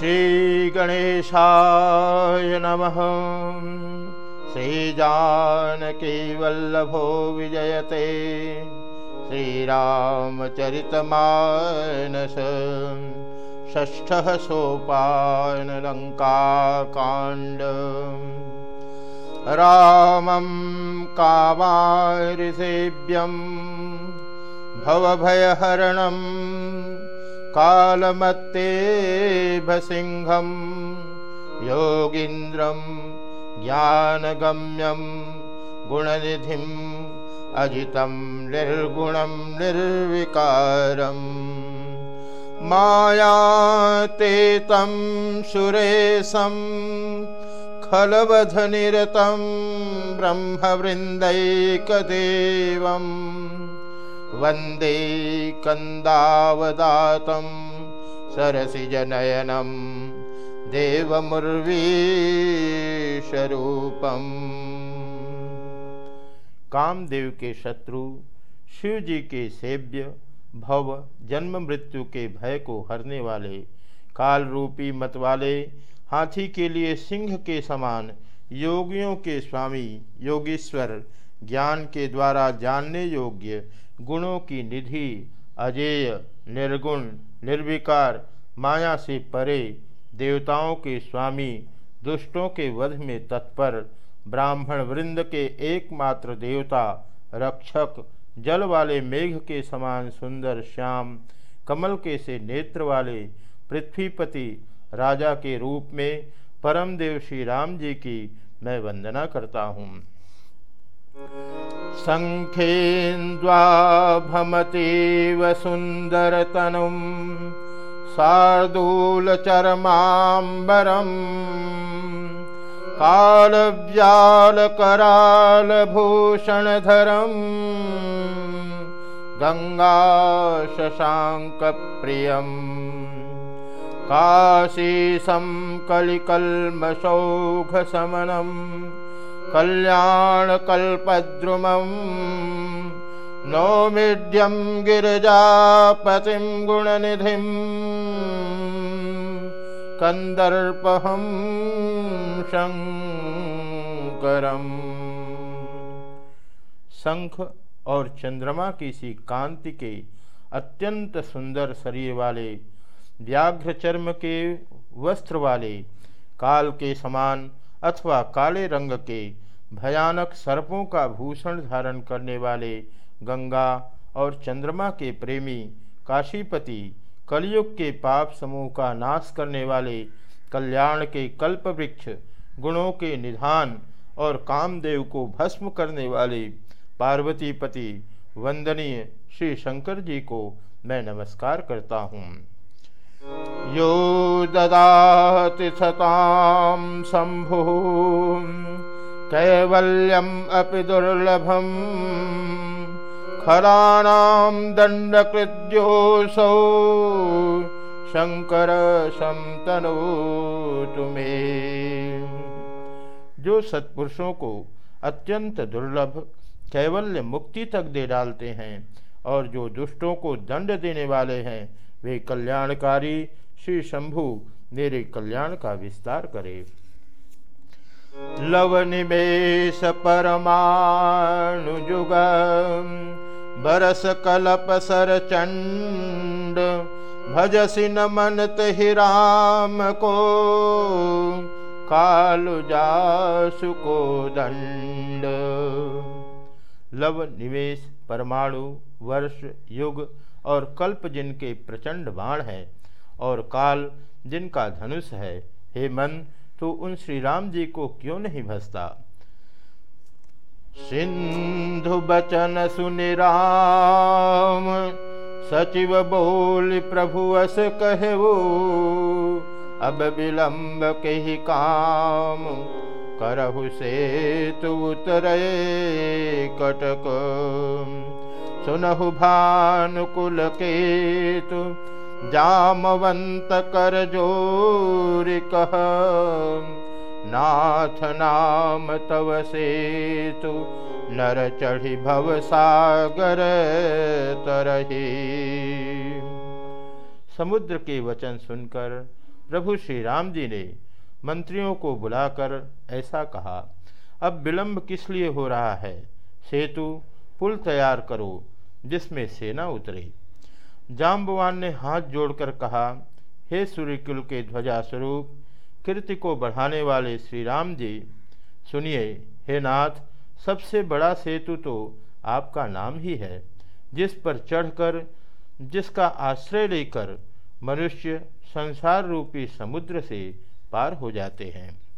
श्रीगणेशाय नमः। श्रीजानकीवल्लभो विजयते। श्रीरामचरितमानस। षष्ठः सोपानलङ्काकाण्ड रामं कामारिसेव्यं। भवभयहरणं कालमत्तेभसिंहं योगीन्द्रं ज्ञानगम्यं गुणनिधिम् अजितं निर्गुणं निर्विकारम्। मायाते तं सुरेशं खलवधनिरतं ब्रह्मवृन्दैकदेवं वंदे कन्दावदातं सरसिजनयनं देवमुर्वीशरूपम्। कामदेव के शत्रु, शिव जी के सेव्य, भव, जन्म मृत्यु के भय को हरने वाले काल रूपी मत वाले, हाथी के लिए सिंह के समान, योगियों के स्वामी, योगीश्वर ज्ञान के द्वारा जानने योग्य गुणों की निधि, अजेय, निर्गुण, निर्विकार, माया से परे देवताओं के स्वामी, दुष्टों के वध में तत्पर, ब्राह्मण वृंद के एकमात्र देवता, रक्षक, जल वाले मेघ के समान सुंदर श्याम, कमल के से नेत्र वाले पृथ्वीपति, राजा के रूप में परम देव श्री राम जी की मैं वंदना करता हूँ। सङ्खेन्द्वाभमतीव सुन्दरतनुं शार्दूलचरमाम्बरम् कालव्यालकरालभूषणधरम् गङ्गाशशाङ्कप्रियम् काशीशं कलिकल्मषौघशमनं कल्याणकल्पद्रुमम् नौमिड्यं गिरिजापतिं गुणनिधिम् कंदर्पहम शंकरम शंख और चंद्रमा की सी कांति के अत्यंत सुंदर शरीर वाले व्याघ्र चर्म के वस्त्र वाले, काल के समान अथवा काले रंग के भयानक सर्पों का भूषण धारण करने वाले गंगा और चंद्रमा के प्रेमी काशीपति कलयुग के पाप समूह का नाश करने वाले कल्याण के कल्प वृक्ष गुणों के निधान और कामदेव को भस्म करने वाले पार्वतीपति वंदनीय श्री शंकर जी को मैं नमस्कार करता हूँ। यो ददाति सताम शंभु कैवल्यम अपि दुर्लभम। खराणाम दंडकृद्योसौ शंकर समतनो तुम्हें। जो सत्पुरुषों को अत्यंत दुर्लभ, कैवल्य मुक्ति तक दे डालते हैं और जो दुष्टों को दंड देने वाले हैं वे कल्याणकारी। श्री शंभु मेरे कल्याण का विस्तार करे। लव निमेश परमाणुजुग बरस कलप सर चंड भजसी न मनत ही राम को, कालु जासु को दंड। लव निवेश परमाणु वर्ष, युग और कल्प जिनके प्रचंड बाण है और काल जिनका धनुष है। हे मन, तू उन श्री राम जी को क्यों नहीं भसता सिंधु बचन सुनि राम, सचिव बोल प्रभु अस कहवो, अब विलंब के ही काम करहु से तु उतरे कटक। सुनहु भानुकुल के तु जामवंत कर ज़ोर कह, नाथ नाम तव सेतु। नर चढ़ी भव सागर तरही। समुद्र के वचन सुनकर प्रभु श्री राम जी ने मंत्रियों को बुलाकर ऐसा कहा, अब विलंब किस लिए हो रहा है? सेतु, पुल तैयार करो जिसमें सेना उतरे। जाम्बवान ने हाथ जोड़कर कहा, हे सूर्यकुल के ध्वजा स्वरूप कीर्ति को बढ़ाने वाले श्री राम जी, सुनिए, हे नाथ, सबसे बड़ा सेतु तो आपका नाम ही है, जिस पर चढ़कर, जिसका आश्रय लेकर मनुष्य संसार रूपी समुद्र से पार हो जाते हैं।